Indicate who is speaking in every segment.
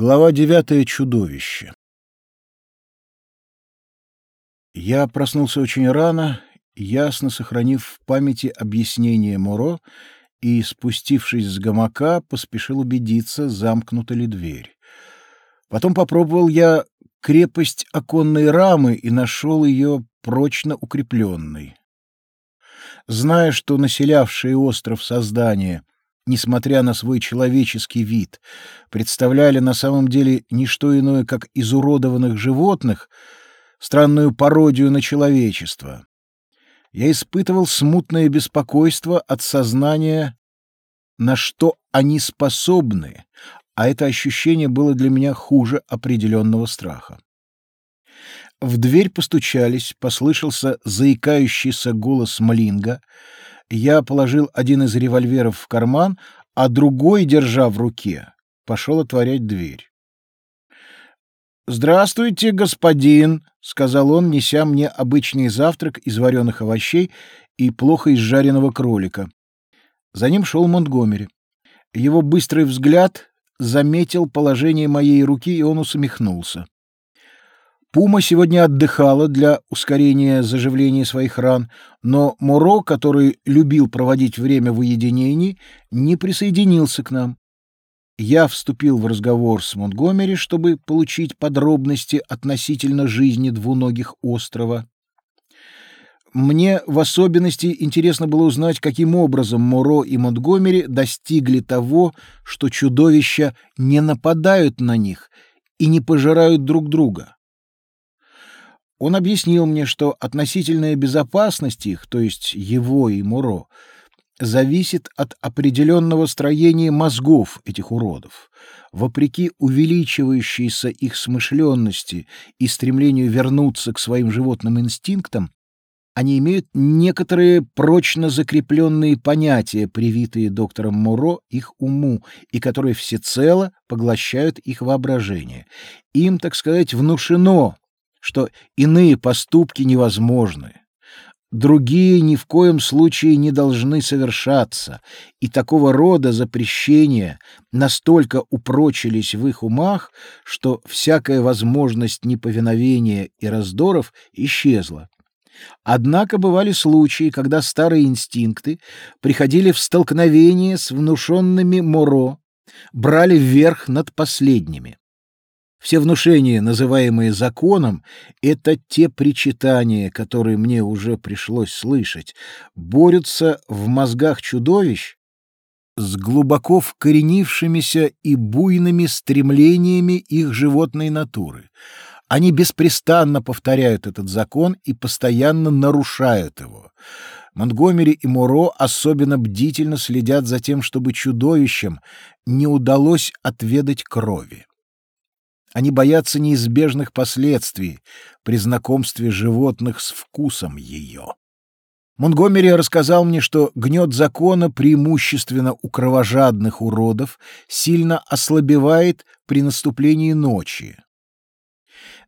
Speaker 1: Глава девятая. Чудовище. Я проснулся очень рано, ясно сохранив в памяти объяснение Моро, и, спустившись с гамака, поспешил убедиться, замкнута ли дверь. Потом попробовал я крепость оконной рамы и нашел ее прочно укрепленной. Зная, что населявшие остров создания — несмотря на свой человеческий вид, представляли на самом деле не что иное, как изуродованных животных, странную пародию на человечество. Я испытывал смутное беспокойство от сознания, на что они способны, а это ощущение было для меня хуже определенного страха. В дверь постучались, послышался заикающийся голос Млинга — я положил один из револьверов в карман, а другой, держа в руке, пошел отворять дверь. «Здравствуйте, господин!» — сказал он, неся мне обычный завтрак из вареных овощей и плохо изжаренного кролика. За ним шел Монтгомери. Его быстрый взгляд заметил положение моей руки, и он усмехнулся. Пума сегодня отдыхала для ускорения заживления своих ран, но Моро, который любил проводить время в уединении, не присоединился к нам. Я вступил в разговор с Монтгомери, чтобы получить подробности относительно жизни двуногих острова. Мне в особенности интересно было узнать, каким образом Моро и Монтгомери достигли того, что чудовища не нападают на них и не пожирают друг друга. Он объяснил мне, что относительная безопасность их, то есть его и Муро, зависит от определенного строения мозгов этих уродов. Вопреки увеличивающейся их смышленности и стремлению вернуться к своим животным инстинктам, они имеют некоторые прочно закрепленные понятия, привитые доктором Муро их уму, и которые всецело поглощают их воображение. Им, так сказать, внушено что иные поступки невозможны, другие ни в коем случае не должны совершаться, и такого рода запрещения настолько упрочились в их умах, что всякая возможность неповиновения и раздоров исчезла. Однако бывали случаи, когда старые инстинкты приходили в столкновение с внушенными Моро, брали вверх над последними. Все внушения, называемые законом, это те причитания, которые мне уже пришлось слышать, борются в мозгах чудовищ с глубоко вкоренившимися и буйными стремлениями их животной натуры. Они беспрестанно повторяют этот закон и постоянно нарушают его. Монтгомери и Муро особенно бдительно следят за тем, чтобы чудовищам не удалось отведать крови. Они боятся неизбежных последствий при знакомстве животных с вкусом ее. Монгомери рассказал мне, что гнет закона преимущественно у кровожадных уродов сильно ослабевает при наступлении ночи.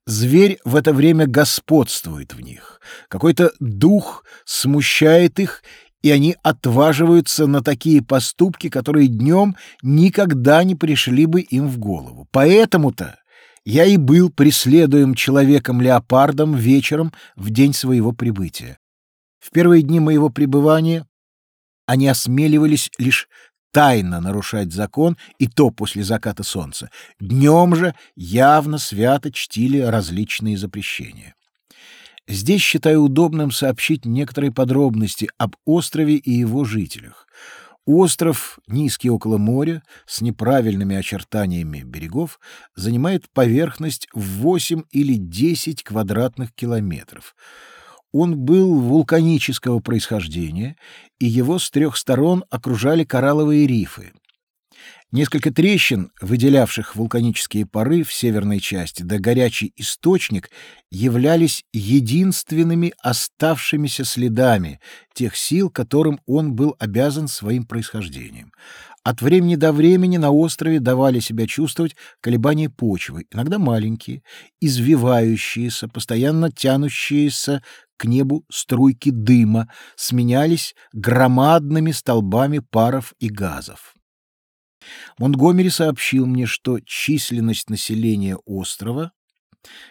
Speaker 1: Зверь в это время господствует в них. Какой-то дух смущает их, и они отваживаются на такие поступки, которые днем никогда не пришли бы им в голову. Поэтому-то я и был преследуем человеком-леопардом вечером в день своего прибытия. В первые дни моего пребывания они осмеливались лишь тайно нарушать закон, и то после заката солнца. Днем же явно свято чтили различные запрещения. Здесь считаю удобным сообщить некоторые подробности об острове и его жителях. Остров, низкий около моря, с неправильными очертаниями берегов, занимает поверхность в 8 или 10 квадратных километров. Он был вулканического происхождения, и его с трех сторон окружали коралловые рифы. Несколько трещин, выделявших вулканические пары в северной части, да горячий источник являлись единственными оставшимися следами тех сил, которым он был обязан своим происхождением. От времени до времени на острове давали себя чувствовать колебания почвы, иногда маленькие, извивающиеся, постоянно тянущиеся к небу струйки дыма, сменялись громадными столбами паров и газов. Монтгомери сообщил мне, что численность населения острова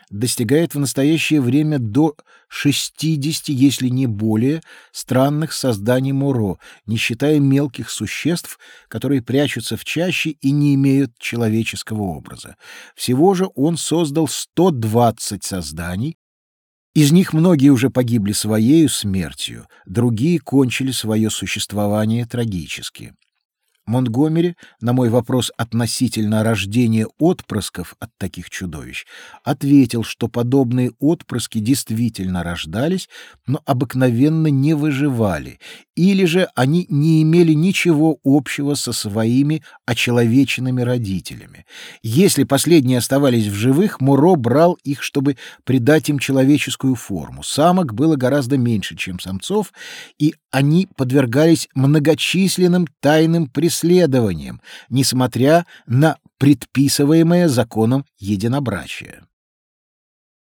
Speaker 1: достигает в настоящее время до 60, если не более, странных созданий Муро, не считая мелких существ, которые прячутся в чаще и не имеют человеческого образа. Всего же он создал 120 созданий, из них многие уже погибли своею смертью, другие кончили свое существование трагически. Монтгомери на мой вопрос относительно рождения отпрысков от таких чудовищ ответил, что подобные отпрыски действительно рождались, но обыкновенно не выживали, или же они не имели ничего общего со своими очеловеченными родителями. Если последние оставались в живых, Муро брал их, чтобы придать им человеческую форму. Самок было гораздо меньше, чем самцов, и они подвергались многочисленным тайным преследованиям, несмотря на предписываемое законом единобрачие.